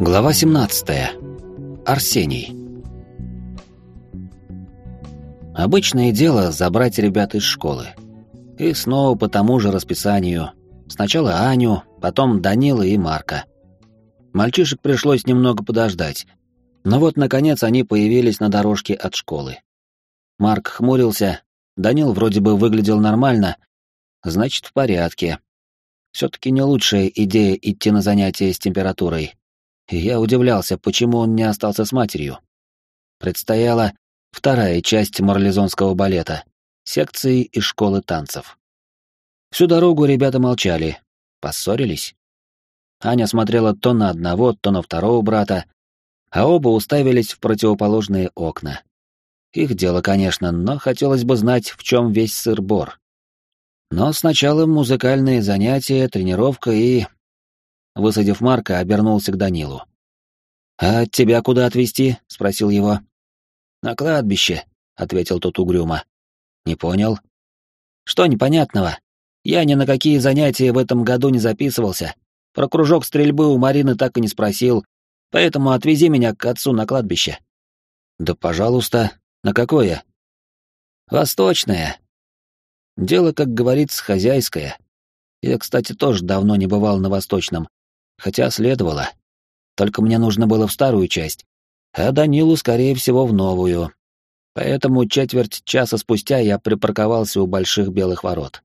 Глава 17. Арсений. Обычное дело забрать ребят из школы. И снова по тому же расписанию. Сначала Аню, потом Данила и Марка. Мальчишек пришлось немного подождать. Но вот, наконец, они появились на дорожке от школы. Марк хмурился, Данил вроде бы выглядел нормально, значит, в порядке. Все-таки не лучшая идея идти на занятия с температурой. И я удивлялся, почему он не остался с матерью. Предстояла вторая часть марлезонского балета — секции и школы танцев. Всю дорогу ребята молчали, поссорились. Аня смотрела то на одного, то на второго брата, а оба уставились в противоположные окна. Их дело, конечно, но хотелось бы знать, в чем весь сыр-бор. Но сначала музыкальные занятия, тренировка и... Высадив Марка, обернулся к Данилу. «А тебя куда отвезти?» — спросил его. «На кладбище», — ответил тот угрюмо. «Не понял». «Что непонятного? Я ни на какие занятия в этом году не записывался. Про кружок стрельбы у Марины так и не спросил, поэтому отвези меня к отцу на кладбище». «Да пожалуйста. На какое?» «Восточное. Дело, как говорится, хозяйское. Я, кстати, тоже давно не бывал на Восточном, хотя следовало. Только мне нужно было в старую часть, а Данилу, скорее всего, в новую. Поэтому четверть часа спустя я припарковался у больших белых ворот.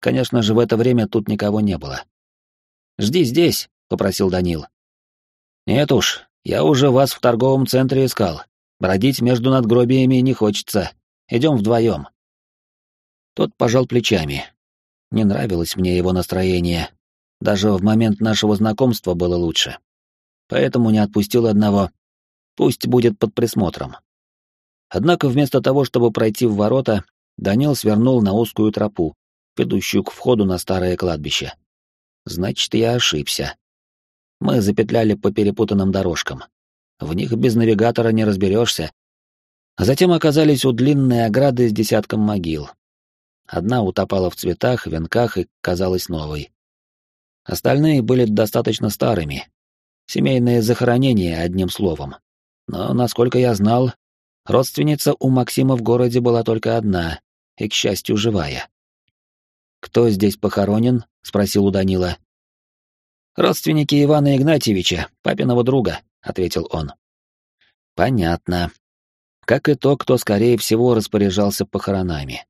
Конечно же, в это время тут никого не было. «Жди здесь», — попросил Данил. «Нет уж, я уже вас в торговом центре искал. Бродить между надгробиями не хочется. Идем вдвоем». Тот пожал плечами. Не нравилось мне его настроение. Даже в момент нашего знакомства было лучше. Поэтому не отпустил одного. Пусть будет под присмотром. Однако вместо того, чтобы пройти в ворота, Данил свернул на узкую тропу, ведущую к входу на старое кладбище. Значит, я ошибся. Мы запетляли по перепутанным дорожкам. В них без навигатора не разберешься. Затем оказались у длинной ограды с десятком могил, Одна утопала в цветах, венках и казалась новой. Остальные были достаточно старыми. Семейное захоронение, одним словом. Но, насколько я знал, родственница у Максима в городе была только одна, и, к счастью, живая. «Кто здесь похоронен?» — спросил у Данила. «Родственники Ивана Игнатьевича, папиного друга», — ответил он. «Понятно. Как и то, кто, скорее всего, распоряжался похоронами.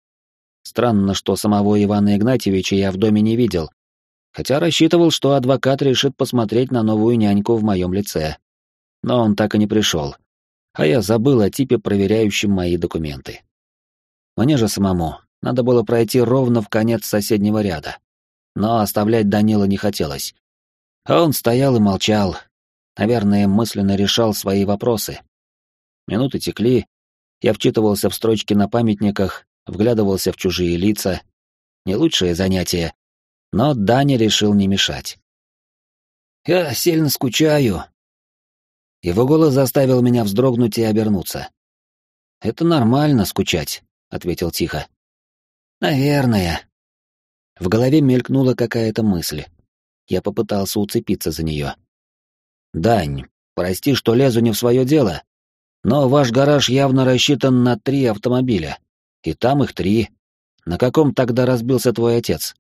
Странно, что самого Ивана Игнатьевича я в доме не видел, хотя рассчитывал, что адвокат решит посмотреть на новую няньку в моем лице. Но он так и не пришел, а я забыл о типе, проверяющем мои документы. Мне же самому надо было пройти ровно в конец соседнего ряда, но оставлять Данила не хотелось. А он стоял и молчал, наверное, мысленно решал свои вопросы. Минуты текли, я вчитывался в строчки на памятниках, вглядывался в чужие лица. Не лучшее занятие, но Даня решил не мешать. «Я сильно скучаю». Его голос заставил меня вздрогнуть и обернуться. «Это нормально скучать», — ответил тихо. «Наверное». В голове мелькнула какая-то мысль. Я попытался уцепиться за нее. «Дань, прости, что лезу не в свое дело, но ваш гараж явно рассчитан на три автомобиля. И там их три. На каком тогда разбился твой отец?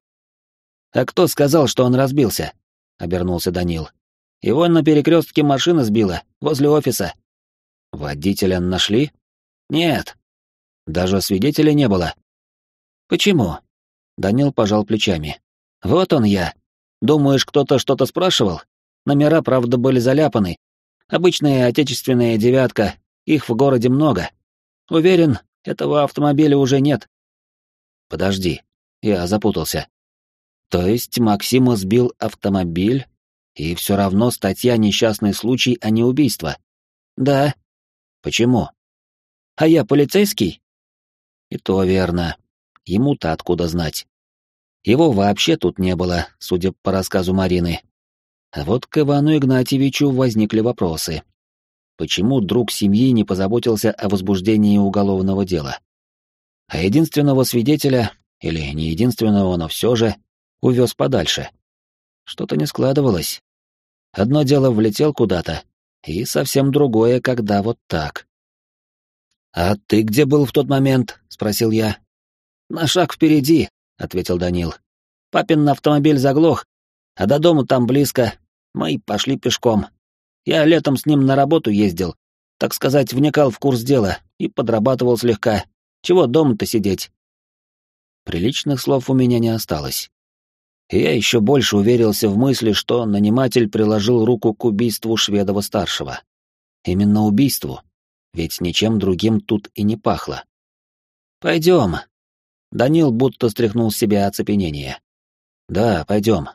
А кто сказал, что он разбился? Обернулся Данил. Его на перекрестке машина сбила, возле офиса. Водителя нашли? Нет. Даже свидетелей не было. Почему? Данил пожал плечами. Вот он я. Думаешь, кто-то что-то спрашивал? Номера, правда, были заляпаны. Обычная отечественная девятка, их в городе много. Уверен, этого автомобиля уже нет. Подожди, я запутался. То есть Максима сбил автомобиль, и все равно статья «Несчастный случай», а не убийство? Да. Почему? А я полицейский? И то верно. Ему-то откуда знать? Его вообще тут не было, судя по рассказу Марины. А вот к Ивану Игнатьевичу возникли вопросы. Почему друг семьи не позаботился о возбуждении уголовного дела? А единственного свидетеля, или не единственного, но все же, увез подальше. Что-то не складывалось. Одно дело влетел куда-то, и совсем другое, когда вот так. «А ты где был в тот момент?» — спросил я. «На шаг впереди», — ответил Данил. «Папин автомобиль заглох, а до дома там близко. Мы пошли пешком. Я летом с ним на работу ездил, так сказать, вникал в курс дела и подрабатывал слегка. Чего дома-то сидеть?» Приличных слов у меня не осталось. И я еще больше уверился в мысли, что наниматель приложил руку к убийству Шведова-старшего. Именно убийству, ведь ничем другим тут и не пахло. «Пойдем». Данил будто стряхнул с себя оцепенение. «Да, пойдем.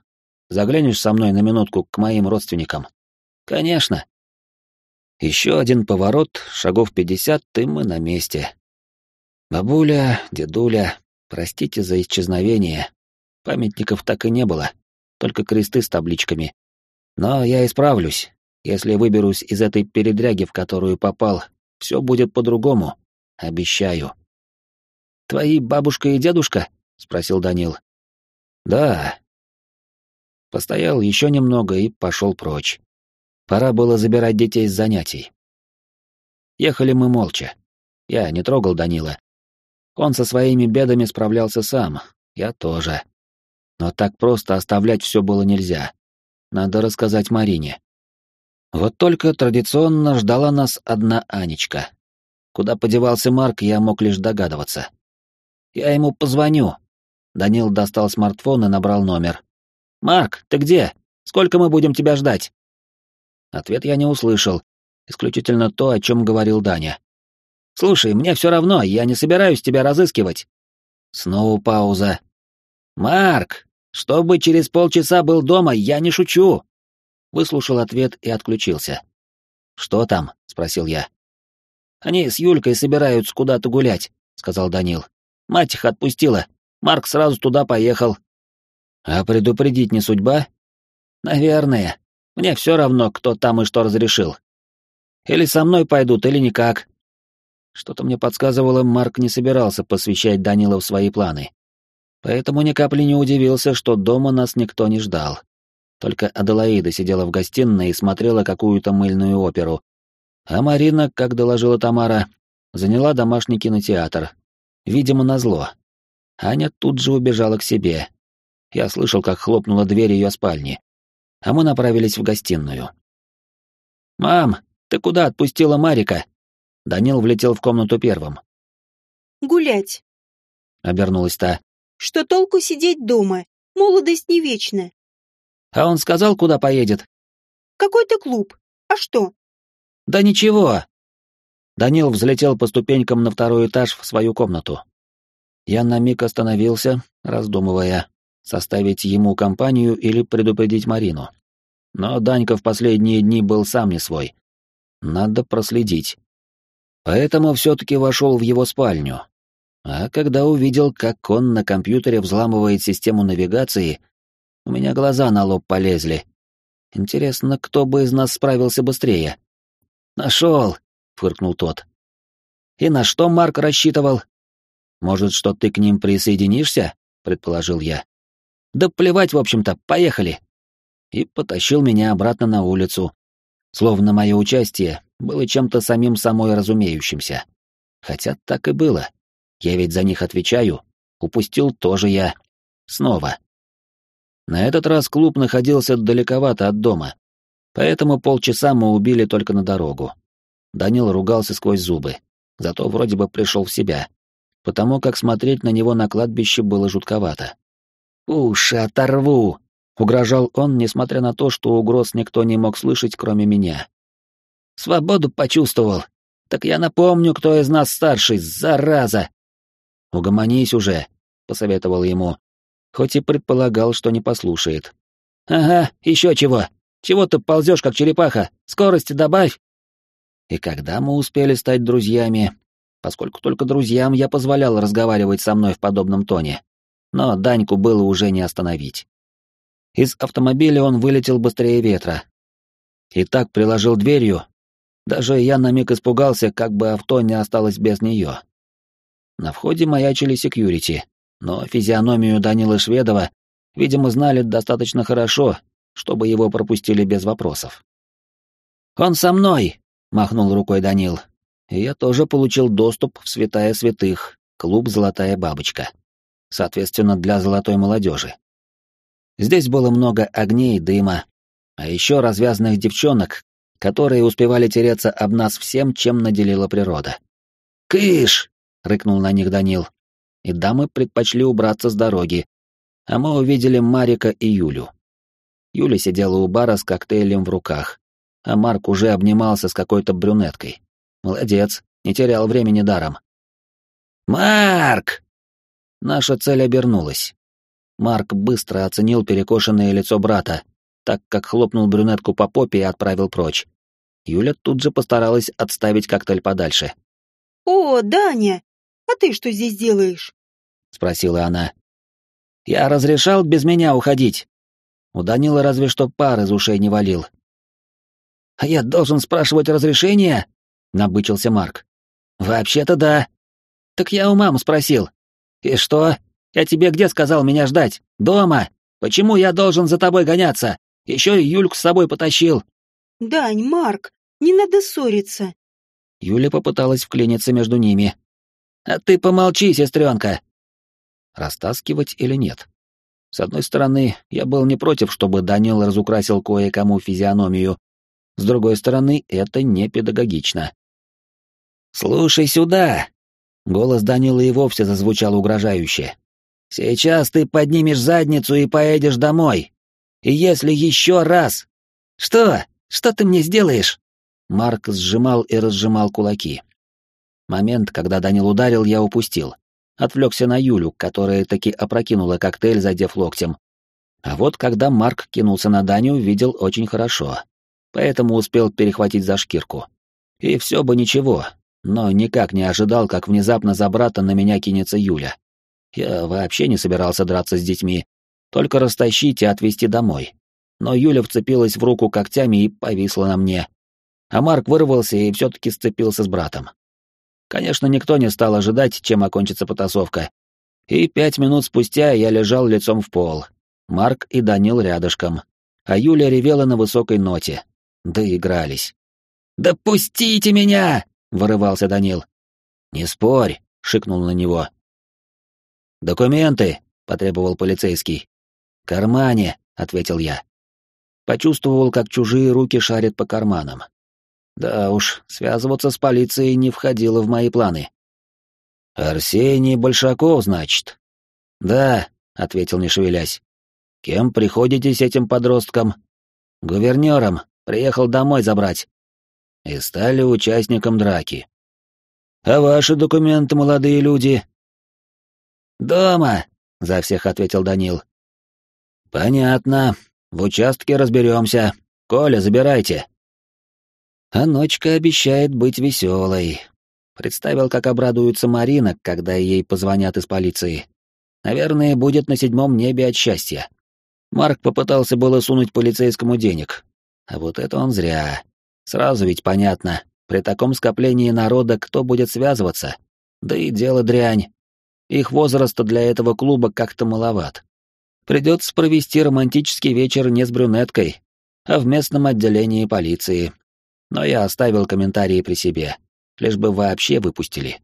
Заглянешь со мной на минутку к моим родственникам?» «Конечно». Еще один поворот, шагов пятьдесят, и мы на месте. Бабуля, дедуля, простите за исчезновение. Памятников так и не было, только кресты с табличками. Но я исправлюсь. Если выберусь из этой передряги, в которую попал, все будет по-другому. Обещаю. «Твои бабушка и дедушка?» — спросил Данил. «Да». Постоял еще немного и пошел прочь. Пора было забирать детей с занятий. Ехали мы молча. Я не трогал Данила. Он со своими бедами справлялся сам, я тоже. Но так просто оставлять все было нельзя. Надо рассказать Марине. Вот только традиционно ждала нас одна Анечка. Куда подевался Марк, я мог лишь догадываться. Я ему позвоню. Данил достал смартфон и набрал номер. «Марк, ты где? Сколько мы будем тебя ждать?» Ответ я не услышал, исключительно то, о чем говорил Даня. «Слушай, мне все равно, я не собираюсь тебя разыскивать». Снова пауза. «Марк, чтобы через полчаса был дома, я не шучу!» Выслушал ответ и отключился. «Что там?» — спросил я. «Они с Юлькой собираются куда-то гулять», — сказал Данил. «Мать их отпустила. Марк сразу туда поехал». «А предупредить не судьба?» «Наверное. Мне все равно, кто там и что разрешил. Или со мной пойдут, или никак. Что-то мне подсказывало, Марк не собирался посвящать Данила в свои планы. Поэтому ни капли не удивился, что дома нас никто не ждал. Только Аделаида сидела в гостиной и смотрела какую-то мыльную оперу. А Марина, как доложила Тамара, заняла домашний кинотеатр. Видимо, назло. Аня тут же убежала к себе. Я слышал, как хлопнула дверь ее спальни а мы направились в гостиную. «Мам, ты куда отпустила Марика?» Данил влетел в комнату первым. «Гулять», — обернулась та. «Что толку сидеть дома? Молодость не вечна». «А он сказал, куда поедет?» «Какой-то клуб. А что?» «Да ничего». Данил взлетел по ступенькам на второй этаж в свою комнату. Я на миг остановился, раздумывая, составить ему компанию или предупредить Марину. Но Данька в последние дни был сам не свой. Надо проследить. Поэтому все-таки вошел в его спальню. А когда увидел, как он на компьютере взламывает систему навигации, у меня глаза на лоб полезли. Интересно, кто бы из нас справился быстрее? Нашел, фыркнул тот. И на что Марк рассчитывал? Может, что ты к ним присоединишься? предположил я. Да плевать, в общем-то, поехали. И потащил меня обратно на улицу. Словно мое участие было чем-то самим самой разумеющимся. Хотя так и было. Я ведь за них отвечаю. Упустил тоже я. Снова. На этот раз клуб находился далековато от дома. Поэтому полчаса мы убили только на дорогу. Данил ругался сквозь зубы. Зато вроде бы пришел в себя. Потому как смотреть на него на кладбище было жутковато. «Уши оторву!» — угрожал он, несмотря на то, что угроз никто не мог слышать, кроме меня. «Свободу почувствовал. Так я напомню, кто из нас старший, зараза!» «Угомонись уже», — посоветовал ему, хоть и предполагал, что не послушает. «Ага, еще чего. Чего ты ползешь, как черепаха? Скорости добавь!» И когда мы успели стать друзьями, поскольку только друзьям я позволял разговаривать со мной в подобном тоне, но Даньку было уже не остановить. Из автомобиля он вылетел быстрее ветра. И так приложил дверью. Даже я на миг испугался, как бы авто не осталось без нее. На входе маячили секьюрити, но физиономию Данила Шведова, видимо, знали достаточно хорошо чтобы его пропустили без вопросов. «Он со мной!» — махнул рукой Данил. Я тоже получил доступ в святая святых, клуб «Золотая бабочка». Соответственно, для золотой молодежи. Здесь было много огней и дыма, а еще развязанных девчонок, которые успевали тереться об нас всем, чем наделила природа. «Кыш!» — рыкнул на них Данил. И дамы предпочли убраться с дороги, а мы увидели Марика и Юлю. Юля сидела у бара с коктейлем в руках, а Марк уже обнимался с какой-то брюнеткой. Молодец, не терял времени даром. «Марк!» Наша цель обернулась. Марк быстро оценил перекошенное лицо брата, так как хлопнул брюнетку по попе и отправил прочь. Юля тут же постаралась отставить коктейль подальше. «О, Даня, а ты что здесь делаешь?» — спросила она. «Я разрешал без меня уходить?» У Данила разве что пар из ушей не валил. «А я должен спрашивать разрешение?» — набычился Марк. «Вообще-то да. Так я у мамы спросил. И что? Я тебе где сказал меня ждать? Дома. Почему я должен за тобой гоняться? Еще и Юльку с собой потащил». «Дань, Марк, не надо ссориться». Юля попыталась вклиниться между ними. «А ты помолчи, сестренка!» Растаскивать или нет? С одной стороны, я был не против, чтобы Данил разукрасил кое-кому физиономию. С другой стороны, это не педагогично. «Слушай сюда!» Голос Данила и вовсе зазвучал угрожающе. «Сейчас ты поднимешь задницу и поедешь домой. И если еще раз...» «Что? Что ты мне сделаешь?» Марк сжимал и разжимал кулаки. Момент, когда Данил ударил, я упустил. Отвлекся на Юлю, которая таки опрокинула коктейль, задев локтем. А вот когда Марк кинулся на Даню, видел очень хорошо. Поэтому успел перехватить за шкирку. И все бы ничего, но никак не ожидал, как внезапно за брата на меня кинется Юля. Я вообще не собирался драться с детьми, только растащить и отвезти домой. Но Юля вцепилась в руку когтями и повисла на мне, а Марк вырвался и все-таки сцепился с братом. Конечно, никто не стал ожидать, чем окончится потасовка. И пять минут спустя я лежал лицом в пол. Марк и Данил рядышком. А Юля ревела на высокой ноте. Доигрались. «Да пустите меня!» — вырывался Данил. «Не спорь!» — шикнул на него. «Документы!» — потребовал полицейский. «Кармане!» — ответил я. Почувствовал, как чужие руки шарят по карманам. Да уж, связываться с полицией не входило в мои планы. «Арсений Большаков, значит?» «Да», — ответил, не шевелясь. «Кем приходите с этим подростком?» «Гувернером. Приехал домой забрать». И стали участником драки. «А ваши документы, молодые люди?» «Дома», — за всех ответил Данил. «Понятно. В участке разберемся. Коля, забирайте». А ночка обещает быть веселой. Представил, как обрадуется Марина, когда ей позвонят из полиции. Наверное, будет на седьмом небе от счастья. Марк попытался было сунуть полицейскому денег. А вот это он зря. Сразу ведь понятно, при таком скоплении народа кто будет связываться? Да и дело дрянь. Их возраста для этого клуба как-то маловат. Придется провести романтический вечер не с брюнеткой, а в местном отделении полиции, но я оставил комментарии при себе, лишь бы вообще выпустили.